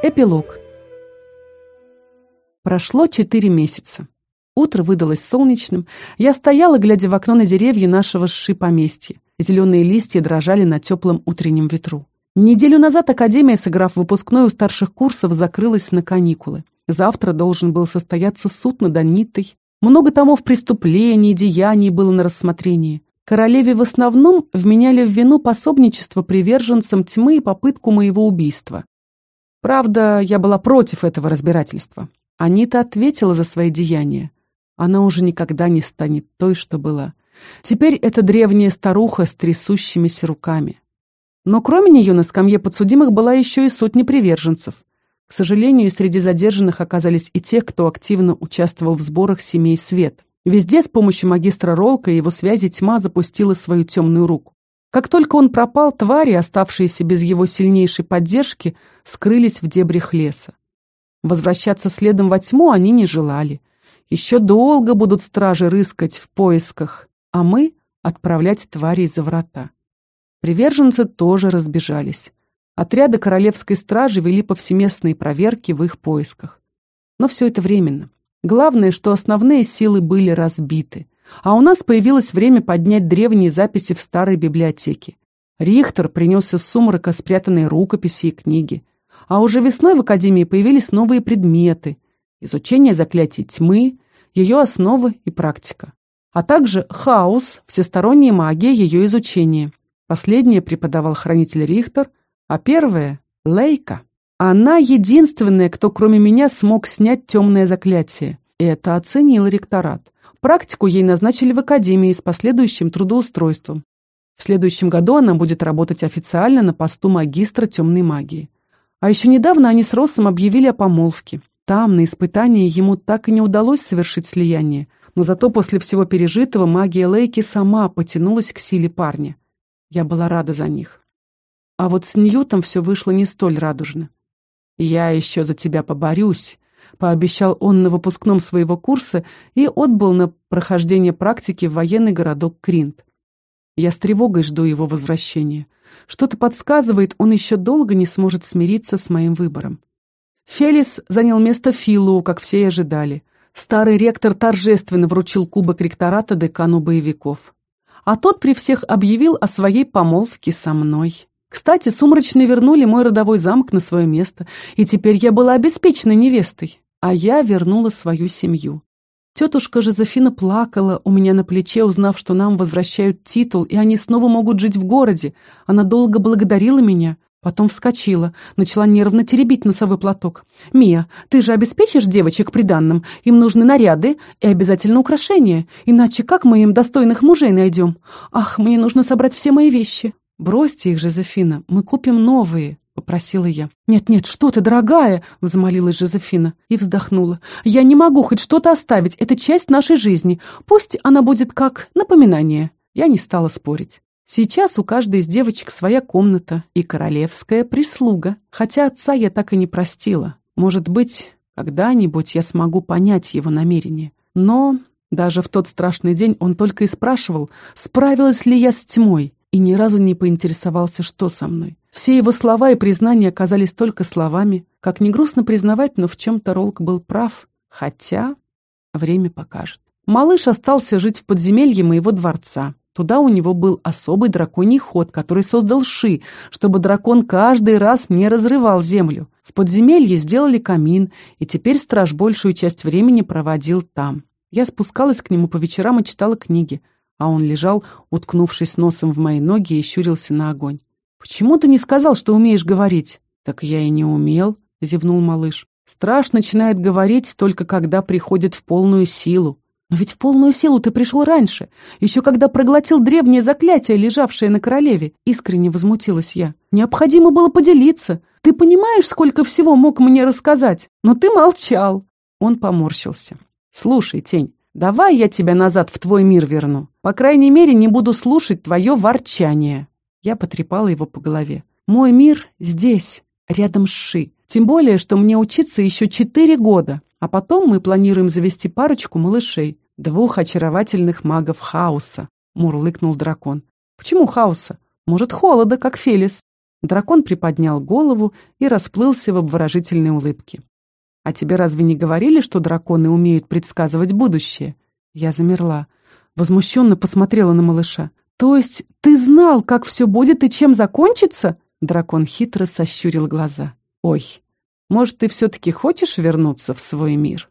Эпилог. Прошло четыре месяца. Утро выдалось солнечным. Я стояла, глядя в окно на деревья нашего сши поместья. Зеленые листья дрожали на теплом утреннем ветру. Неделю назад Академия, сыграв выпускной у старших курсов, закрылась на каникулы. Завтра должен был состояться суд над Анитой. Много томов преступлений, деяний было на рассмотрении. Королеве в основном вменяли в вину пособничество приверженцам тьмы и попытку моего убийства. Правда, я была против этого разбирательства. Анита ответила за свои деяния. Она уже никогда не станет той, что была. Теперь это древняя старуха с трясущимися руками. Но кроме нее на скамье подсудимых была еще и сотня приверженцев. К сожалению, среди задержанных оказались и те, кто активно участвовал в сборах семей Свет. Везде с помощью магистра Ролка и его связи тьма запустила свою темную руку. Как только он пропал, твари, оставшиеся без его сильнейшей поддержки, скрылись в дебрях леса. Возвращаться следом во тьму они не желали. Еще долго будут стражи рыскать в поисках, а мы — отправлять тварей за врата. Приверженцы тоже разбежались. Отряды королевской стражи вели повсеместные проверки в их поисках. Но все это временно. Главное, что основные силы были разбиты. А у нас появилось время поднять древние записи в старой библиотеке. Рихтер принес из сумрака спрятанные рукописи и книги. А уже весной в Академии появились новые предметы. Изучение заклятий тьмы, ее основы и практика. А также хаос, всесторонняя магия ее изучения. Последнее преподавал хранитель Рихтер, а первое — Лейка. Она единственная, кто кроме меня смог снять темное заклятие. И это оценил ректорат. Практику ей назначили в академии с последующим трудоустройством. В следующем году она будет работать официально на посту магистра темной магии. А еще недавно они с Россом объявили о помолвке. Там, на испытании, ему так и не удалось совершить слияние, но зато после всего пережитого магия Лейки сама потянулась к силе парня. Я была рада за них. А вот с Ньютом все вышло не столь радужно. «Я еще за тебя поборюсь», — пообещал он на выпускном своего курса и отбыл на прохождение практики в военный городок Кринт. Я с тревогой жду его возвращения. Что-то подсказывает, он еще долго не сможет смириться с моим выбором. Фелис занял место Филу, как все и ожидали. Старый ректор торжественно вручил кубок ректората декану боевиков. А тот при всех объявил о своей помолвке со мной. Кстати, сумрачные вернули мой родовой замок на свое место, и теперь я была обеспечена невестой, а я вернула свою семью. Тетушка Жозефина плакала у меня на плече, узнав, что нам возвращают титул, и они снова могут жить в городе. Она долго благодарила меня, потом вскочила, начала нервно теребить носовой платок. «Мия, ты же обеспечишь девочек приданным? Им нужны наряды и обязательно украшения, иначе как мы им достойных мужей найдем? Ах, мне нужно собрать все мои вещи». «Бросьте их, Жозефина, мы купим новые», — попросила я. «Нет-нет, что ты, дорогая!» — взмолилась Жозефина и вздохнула. «Я не могу хоть что-то оставить, это часть нашей жизни. Пусть она будет как напоминание». Я не стала спорить. Сейчас у каждой из девочек своя комната и королевская прислуга, хотя отца я так и не простила. Может быть, когда-нибудь я смогу понять его намерение. Но даже в тот страшный день он только и спрашивал, справилась ли я с тьмой, и ни разу не поинтересовался, что со мной. Все его слова и признания оказались только словами. Как не грустно признавать, но в чем-то Ролк был прав. Хотя время покажет. Малыш остался жить в подземелье моего дворца. Туда у него был особый драконий ход, который создал Ши, чтобы дракон каждый раз не разрывал землю. В подземелье сделали камин, и теперь страж большую часть времени проводил там. Я спускалась к нему по вечерам и читала книги а он лежал, уткнувшись носом в мои ноги и щурился на огонь. «Почему ты не сказал, что умеешь говорить?» «Так я и не умел», — зевнул малыш. «Страж начинает говорить только когда приходит в полную силу. Но ведь в полную силу ты пришел раньше, еще когда проглотил древнее заклятие, лежавшее на королеве», — искренне возмутилась я. «Необходимо было поделиться. Ты понимаешь, сколько всего мог мне рассказать? Но ты молчал». Он поморщился. «Слушай, Тень, Давай я тебя назад в твой мир верну. По крайней мере, не буду слушать твое ворчание». Я потрепала его по голове. «Мой мир здесь, рядом с Ши. Тем более, что мне учиться еще четыре года. А потом мы планируем завести парочку малышей. Двух очаровательных магов хаоса», — мурлыкнул дракон. «Почему хаоса? Может, холода, как Фелис?» Дракон приподнял голову и расплылся в обворожительной улыбке. «А тебе разве не говорили, что драконы умеют предсказывать будущее?» Я замерла. Возмущенно посмотрела на малыша. «То есть ты знал, как все будет и чем закончится?» Дракон хитро сощурил глаза. «Ой, может, ты все-таки хочешь вернуться в свой мир?»